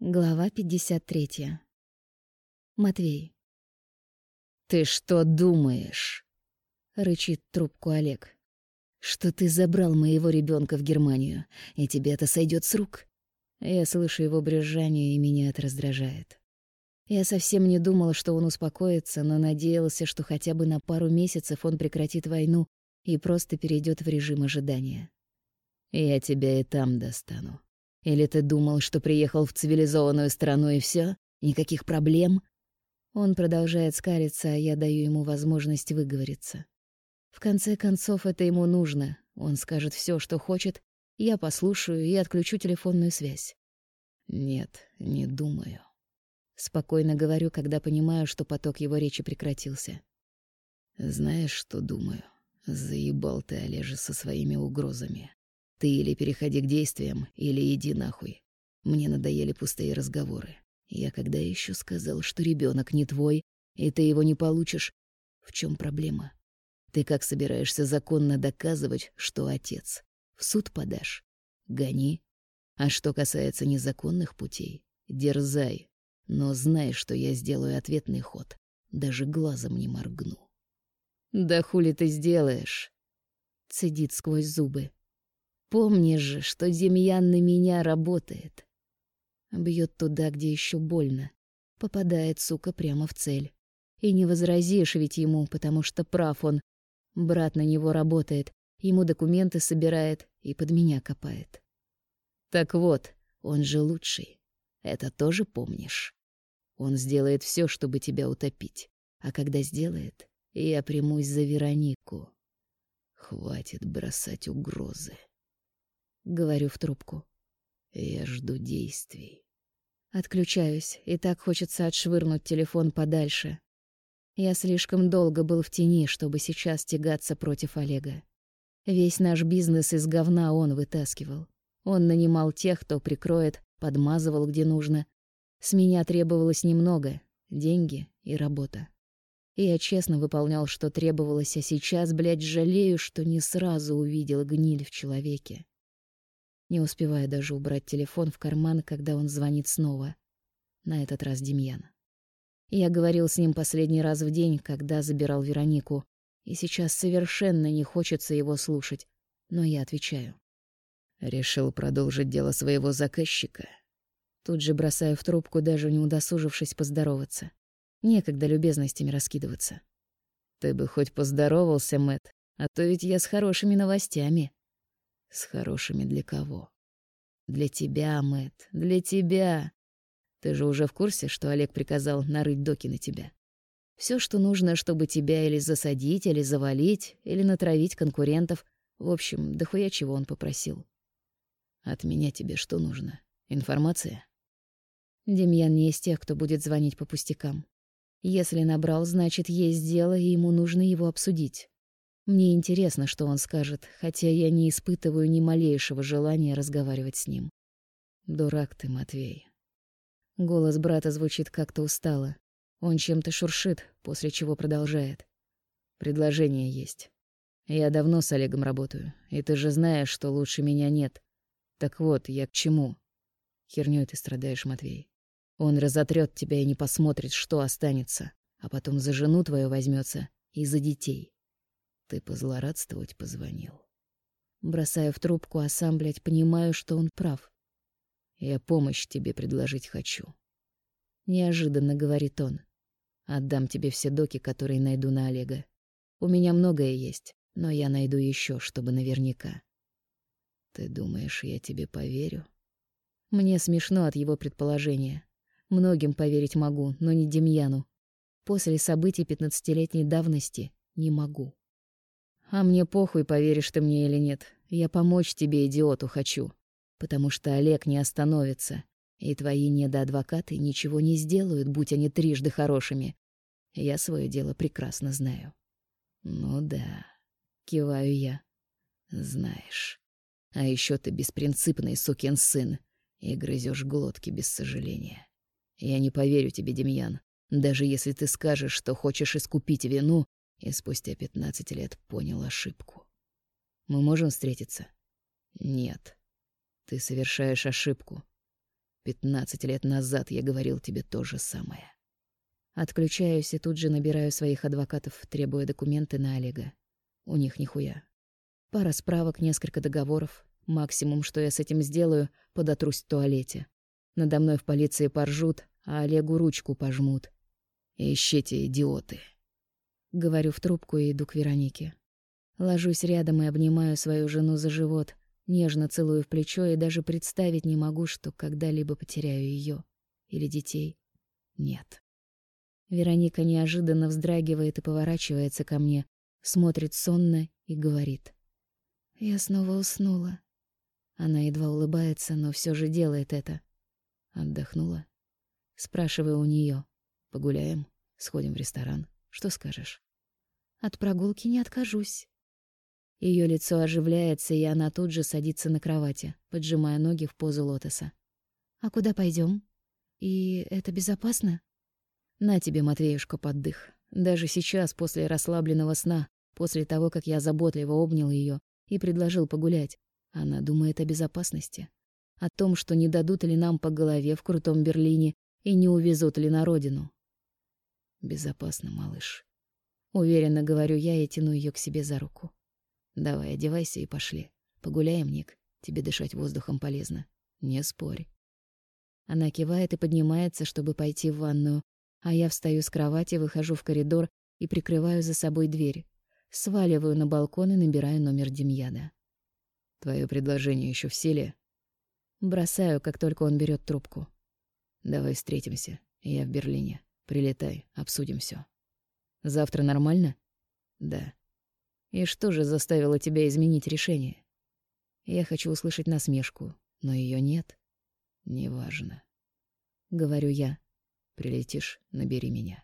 Глава 53. Матвей. «Ты что думаешь?» — рычит трубку Олег. «Что ты забрал моего ребенка в Германию, и тебе это сойдет с рук?» Я слышу его брюзжание, и меня это раздражает. Я совсем не думала, что он успокоится, но надеялся, что хотя бы на пару месяцев он прекратит войну и просто перейдет в режим ожидания. «Я тебя и там достану», или ты думал, что приехал в цивилизованную страну и все? Никаких проблем?» Он продолжает скалиться, а я даю ему возможность выговориться. В конце концов, это ему нужно. Он скажет все, что хочет, я послушаю и отключу телефонную связь. «Нет, не думаю». Спокойно говорю, когда понимаю, что поток его речи прекратился. «Знаешь, что думаю? Заебал ты, Олежа, со своими угрозами. Ты или переходи к действиям, или иди нахуй. Мне надоели пустые разговоры. Я когда еще сказал, что ребенок не твой, и ты его не получишь? В чем проблема? Ты как собираешься законно доказывать, что отец? В суд подашь? Гони. А что касается незаконных путей, дерзай. Но знай, что я сделаю ответный ход. Даже глазом не моргну. «Да хули ты сделаешь?» Цедит сквозь зубы. Помнишь же, что Демьян на меня работает. Бьет туда, где еще больно. Попадает, сука, прямо в цель. И не возразишь ведь ему, потому что прав он. Брат на него работает, ему документы собирает и под меня копает. Так вот, он же лучший. Это тоже помнишь. Он сделает все, чтобы тебя утопить. А когда сделает, я примусь за Веронику. Хватит бросать угрозы говорю в трубку. Я жду действий. Отключаюсь, и так хочется отшвырнуть телефон подальше. Я слишком долго был в тени, чтобы сейчас тягаться против Олега. Весь наш бизнес из говна он вытаскивал. Он нанимал тех, кто прикроет, подмазывал где нужно. С меня требовалось немного — деньги и работа. И я честно выполнял, что требовалось, а сейчас, блядь, жалею, что не сразу увидел гниль в человеке не успевая даже убрать телефон в карман, когда он звонит снова. На этот раз Демьян. Я говорил с ним последний раз в день, когда забирал Веронику, и сейчас совершенно не хочется его слушать, но я отвечаю. Решил продолжить дело своего заказчика. Тут же бросаю в трубку, даже не удосужившись поздороваться. Некогда любезностями раскидываться. Ты бы хоть поздоровался, Мэт, а то ведь я с хорошими новостями. С хорошими для кого? Для тебя, Мэт, для тебя. Ты же уже в курсе, что Олег приказал нарыть доки на тебя. Все, что нужно, чтобы тебя или засадить, или завалить, или натравить конкурентов. В общем, дохуя чего он попросил. От меня тебе что нужно? Информация? Демьян не из тех, кто будет звонить по пустякам. Если набрал, значит, есть дело, и ему нужно его обсудить. Мне интересно, что он скажет, хотя я не испытываю ни малейшего желания разговаривать с ним. Дурак ты, Матвей. Голос брата звучит как-то устало. Он чем-то шуршит, после чего продолжает. Предложение есть. Я давно с Олегом работаю, и ты же знаешь, что лучше меня нет. Так вот, я к чему? Хернёй ты страдаешь, Матвей. Он разотрёт тебя и не посмотрит, что останется, а потом за жену твою возьмется и за детей. Ты позлорадствовать позвонил. Бросаю в трубку, а сам, блядь, понимаю, что он прав. Я помощь тебе предложить хочу. Неожиданно говорит он. Отдам тебе все доки, которые найду на Олега. У меня многое есть, но я найду еще, чтобы наверняка. Ты думаешь, я тебе поверю? Мне смешно от его предположения. Многим поверить могу, но не Демьяну. После событий пятнадцатилетней давности не могу. А мне похуй, поверишь ты мне или нет. Я помочь тебе, идиоту, хочу. Потому что Олег не остановится. И твои недоадвокаты ничего не сделают, будь они трижды хорошими. Я свое дело прекрасно знаю. Ну да, киваю я. Знаешь. А еще ты беспринципный сукин сын и грызешь глотки без сожаления. Я не поверю тебе, Демьян. Даже если ты скажешь, что хочешь искупить вину, и спустя пятнадцать лет понял ошибку. Мы можем встретиться? Нет. Ты совершаешь ошибку. Пятнадцать лет назад я говорил тебе то же самое. Отключаюсь и тут же набираю своих адвокатов, требуя документы на Олега. У них нихуя. Пара справок, несколько договоров. Максимум, что я с этим сделаю, подотрусь в туалете. Надо мной в полиции поржут, а Олегу ручку пожмут. «Ищите, идиоты!» Говорю в трубку и иду к Веронике. Ложусь рядом и обнимаю свою жену за живот, нежно целую в плечо и даже представить не могу, что когда-либо потеряю ее или детей. Нет. Вероника неожиданно вздрагивает и поворачивается ко мне, смотрит сонно и говорит. «Я снова уснула». Она едва улыбается, но все же делает это. Отдохнула? Спрашиваю у нее. Погуляем? Сходим в ресторан? Что скажешь? От прогулки не откажусь. Ее лицо оживляется, и она тут же садится на кровати, поджимая ноги в позу лотоса. А куда пойдем? И это безопасно? На тебе, Матвеюшка, поддых. Даже сейчас, после расслабленного сна, после того, как я заботливо обнял ее и предложил погулять, она думает о безопасности. О том, что не дадут ли нам по голове в крутом Берлине и не увезут ли на родину. Безопасно, малыш. Уверенно говорю я и тяну ее к себе за руку. Давай, одевайся и пошли. Погуляем, Ник. Тебе дышать воздухом полезно. Не спорь. Она кивает и поднимается, чтобы пойти в ванную, а я встаю с кровати, выхожу в коридор и прикрываю за собой дверь. Сваливаю на балкон и набираю номер Демьяда. Твое предложение еще в силе? Бросаю, как только он берет трубку. Давай встретимся. Я в Берлине. Прилетай, обсудим все. Завтра нормально? Да. И что же заставило тебя изменить решение? Я хочу услышать насмешку, но ее нет. Неважно. Говорю я. Прилетишь, набери меня.